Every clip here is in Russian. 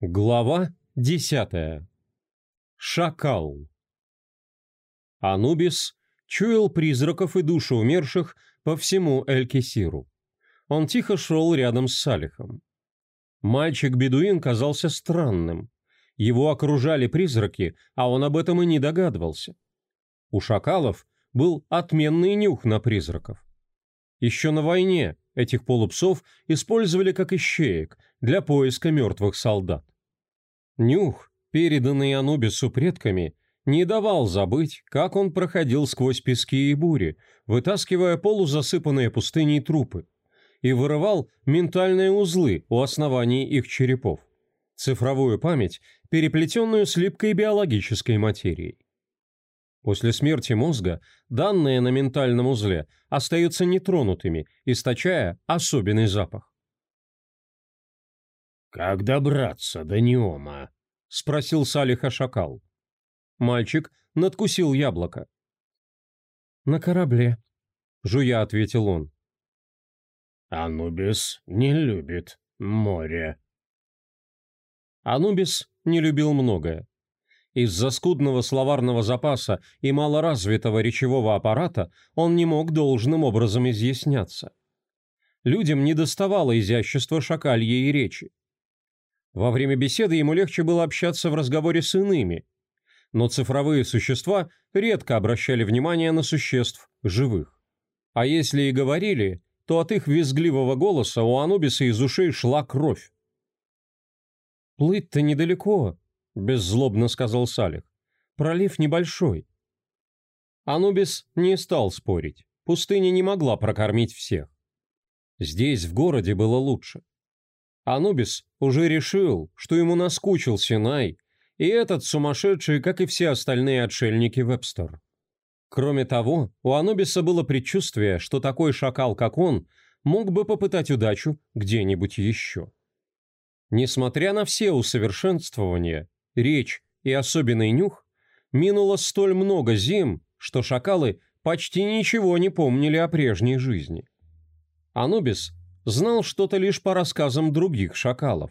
Глава десятая. Шакал. Анубис чуял призраков и души умерших по всему Эль-Кесиру. Он тихо шел рядом с Салихом. Мальчик-бедуин казался странным. Его окружали призраки, а он об этом и не догадывался. У шакалов был отменный нюх на призраков. Еще на войне этих полупсов использовали как ищеек для поиска мертвых солдат. Нюх, переданный Анубису предками, не давал забыть, как он проходил сквозь пески и бури, вытаскивая полузасыпанные пустыней трупы, и вырывал ментальные узлы у оснований их черепов, цифровую память, переплетенную с липкой биологической материей. После смерти мозга данные на ментальном узле остаются нетронутыми, источая особенный запах. «Как добраться до Неома?» — спросил Салиха шакал. Мальчик надкусил яблоко. «На корабле», — жуя ответил он. «Анубис не любит море». Анубис не любил многое. Из-за скудного словарного запаса и малоразвитого речевого аппарата он не мог должным образом изъясняться. Людям не доставало изящества шакальей речи. Во время беседы ему легче было общаться в разговоре с иными, но цифровые существа редко обращали внимание на существ живых. А если и говорили, то от их визгливого голоса у Анубиса из ушей шла кровь. «Плыть-то недалеко», — беззлобно сказал Салих. «Пролив небольшой». Анубис не стал спорить. Пустыня не могла прокормить всех. Здесь, в городе, было лучше. Анубис уже решил, что ему наскучил Синай, и этот сумасшедший, как и все остальные отшельники Вебстер. Кроме того, у Анубиса было предчувствие, что такой шакал, как он, мог бы попытать удачу где-нибудь еще. Несмотря на все усовершенствования, речь и особенный нюх, минуло столь много зим, что шакалы почти ничего не помнили о прежней жизни. Анубис знал что-то лишь по рассказам других шакалов.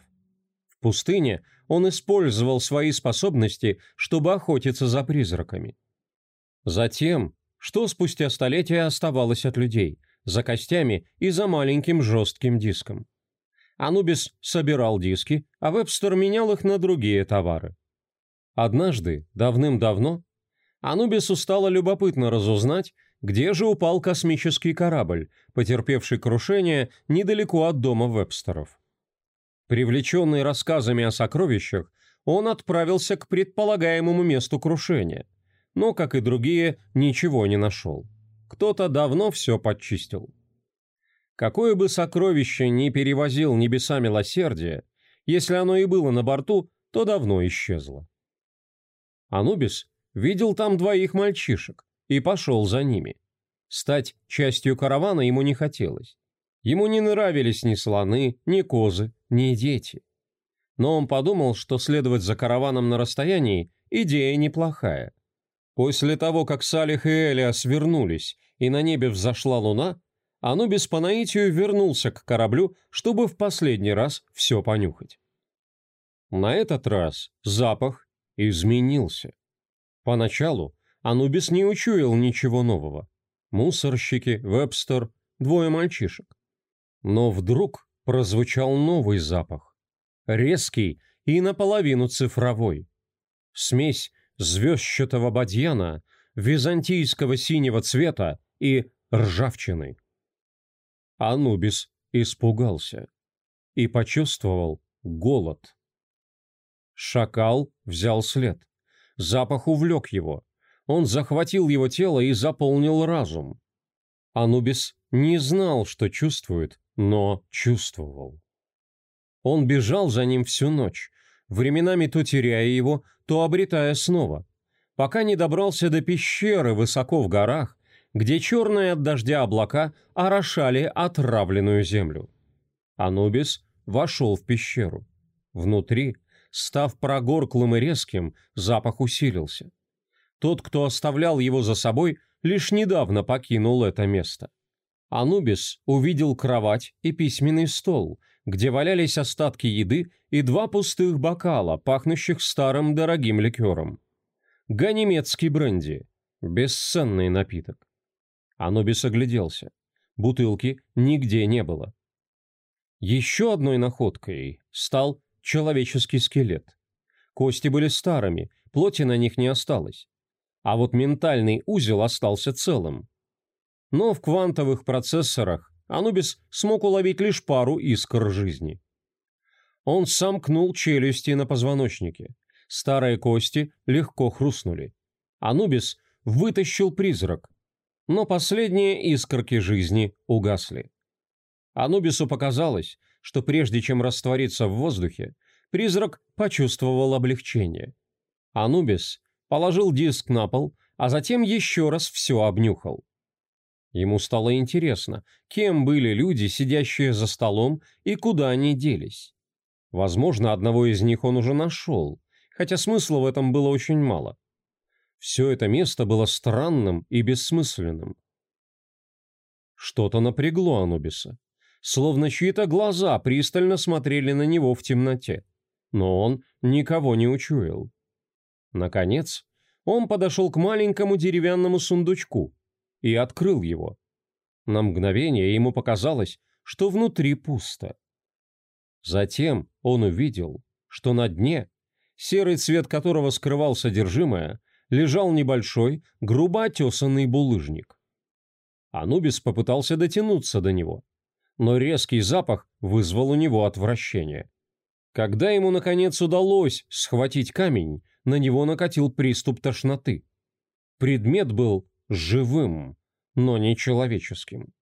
В пустыне он использовал свои способности, чтобы охотиться за призраками. Затем, что спустя столетия оставалось от людей, за костями и за маленьким жестким диском. Анубис собирал диски, а Вебстер менял их на другие товары. Однажды, давным-давно, Анубису стало любопытно разузнать, где же упал космический корабль, потерпевший крушение недалеко от дома Вебстеров. Привлеченный рассказами о сокровищах, он отправился к предполагаемому месту крушения, но, как и другие, ничего не нашел. Кто-то давно все подчистил. Какое бы сокровище ни перевозил небеса милосердия, если оно и было на борту, то давно исчезло. Анубис видел там двоих мальчишек, и пошел за ними. Стать частью каравана ему не хотелось. Ему не нравились ни слоны, ни козы, ни дети. Но он подумал, что следовать за караваном на расстоянии – идея неплохая. После того, как Салих и Элиас вернулись, и на небе взошла луна, Анубис по наитию вернулся к кораблю, чтобы в последний раз все понюхать. На этот раз запах изменился. Поначалу Анубис не учуял ничего нового. Мусорщики, Вебстер, двое мальчишек. Но вдруг прозвучал новый запах. Резкий и наполовину цифровой. Смесь звездчатого бадьяна, византийского синего цвета и ржавчины. Анубис испугался и почувствовал голод. Шакал взял след. Запах увлек его. Он захватил его тело и заполнил разум. Анубис не знал, что чувствует, но чувствовал. Он бежал за ним всю ночь, временами то теряя его, то обретая снова, пока не добрался до пещеры высоко в горах, где черные от дождя облака орошали отравленную землю. Анубис вошел в пещеру. Внутри, став прогорклым и резким, запах усилился. Тот, кто оставлял его за собой, лишь недавно покинул это место. Анубис увидел кровать и письменный стол, где валялись остатки еды и два пустых бокала, пахнущих старым дорогим ликером. Ганимедский бренди. Бесценный напиток. Анубис огляделся. Бутылки нигде не было. Еще одной находкой стал человеческий скелет. Кости были старыми, плоти на них не осталось. А вот ментальный узел остался целым. Но в квантовых процессорах Анубис смог уловить лишь пару искр жизни. Он сомкнул челюсти на позвоночнике. Старые кости легко хрустнули. Анубис вытащил призрак, но последние искорки жизни угасли. Анубису показалось, что прежде чем раствориться в воздухе, призрак почувствовал облегчение. Анубис положил диск на пол, а затем еще раз все обнюхал. Ему стало интересно, кем были люди, сидящие за столом, и куда они делись. Возможно, одного из них он уже нашел, хотя смысла в этом было очень мало. Все это место было странным и бессмысленным. Что-то напрягло Анубиса, словно чьи-то глаза пристально смотрели на него в темноте, но он никого не учуял. Наконец, он подошел к маленькому деревянному сундучку и открыл его. На мгновение ему показалось, что внутри пусто. Затем он увидел, что на дне, серый цвет которого скрывал содержимое, лежал небольшой, грубо отесанный булыжник. Анубис попытался дотянуться до него, но резкий запах вызвал у него отвращение. Когда ему, наконец, удалось схватить камень, на него накатил приступ тошноты. Предмет был живым, но не человеческим.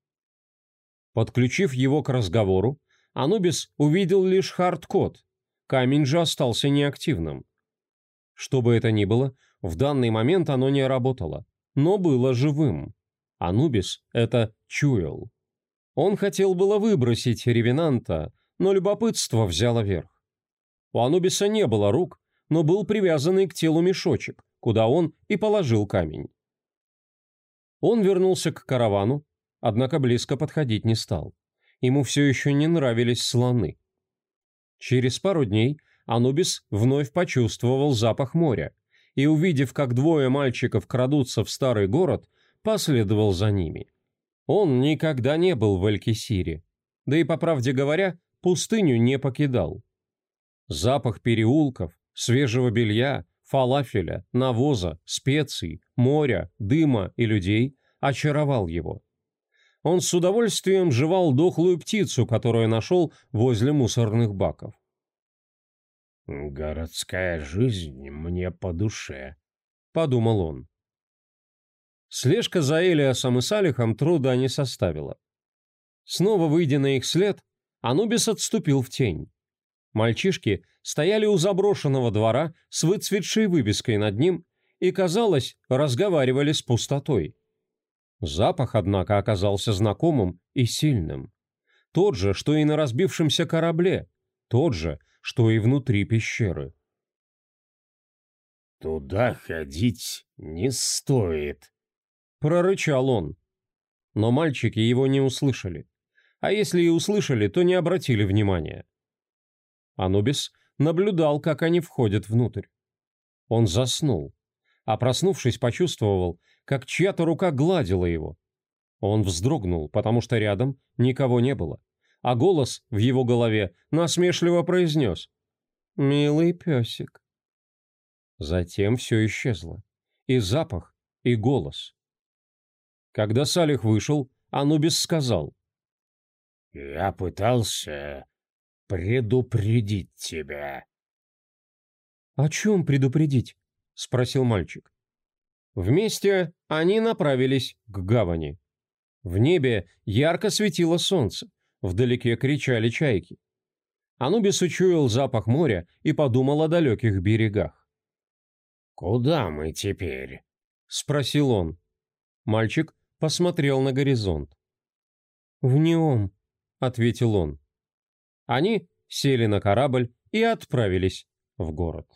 Подключив его к разговору, Анубис увидел лишь hard-code, камень же остался неактивным. Что бы это ни было, в данный момент оно не работало, но было живым. Анубис это чуял. Он хотел было выбросить ревенанта, но любопытство взяло верх. У Анубиса не было рук, но был привязанный к телу мешочек, куда он и положил камень. Он вернулся к каравану, однако близко подходить не стал. Ему все еще не нравились слоны. Через пару дней Анубис вновь почувствовал запах моря и, увидев, как двое мальчиков крадутся в старый город, последовал за ними. Он никогда не был в Элькисире, да и, по правде говоря, пустыню не покидал. Запах переулков, свежего белья, фалафеля, навоза, специй, моря, дыма и людей очаровал его. Он с удовольствием жевал дохлую птицу, которую нашел возле мусорных баков. «Городская жизнь мне по душе», — подумал он. Слежка за Элиасом и Салихом труда не составила. Снова выйдя на их след, Анубис отступил в тень. Мальчишки стояли у заброшенного двора с выцветшей вывеской над ним и, казалось, разговаривали с пустотой. Запах, однако, оказался знакомым и сильным. Тот же, что и на разбившемся корабле, тот же, что и внутри пещеры. «Туда ходить не стоит», — прорычал он. Но мальчики его не услышали. А если и услышали, то не обратили внимания. Анубис наблюдал, как они входят внутрь. Он заснул, а проснувшись, почувствовал, как чья-то рука гладила его. Он вздрогнул, потому что рядом никого не было а голос в его голове насмешливо произнес «Милый песик». Затем все исчезло. И запах, и голос. Когда Салих вышел, Анубис сказал «Я пытался предупредить тебя». «О чем предупредить?» — спросил мальчик. Вместе они направились к гавани. В небе ярко светило солнце. Вдалеке кричали чайки. Анубис учуял запах моря и подумал о далеких берегах. «Куда мы теперь?» — спросил он. Мальчик посмотрел на горизонт. «В Неом», — ответил он. Они сели на корабль и отправились в город.